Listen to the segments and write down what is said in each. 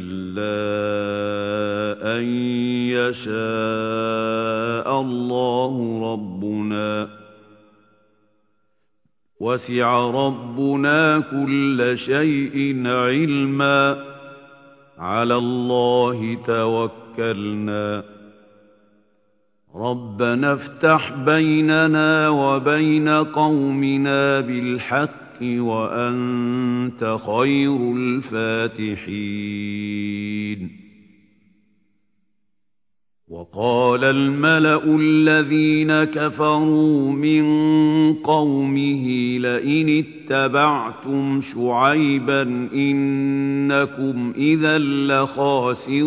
إلا أن يشاء الله ربنا. وسع ربنا كل شيء علما. على الله توكلنا. ربنا افتح بيننا وبين قومنا بالحق وأنت خير الفاتحين. وقال الملأ الذين كفروا من قومه لئن اتبعتم شعيبا إنكم إذا لخاسرون.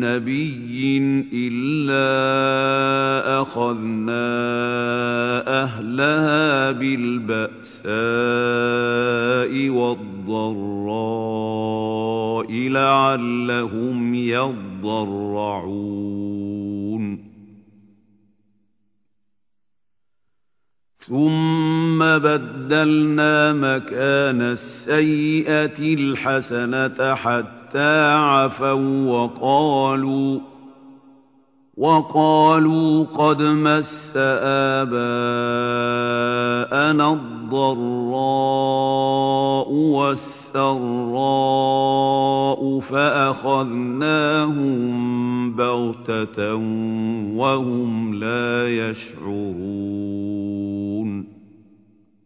نبي إلا أخذنا أهلها بالبأساء والضراء لعلهم يضرعون ثم بدلنا مكان السيئة الحسنة حتى عفوا وقالوا وقالوا قد مس آباءنا الضراء والسراء فأخذناهم بغتة وهم لا يشعرون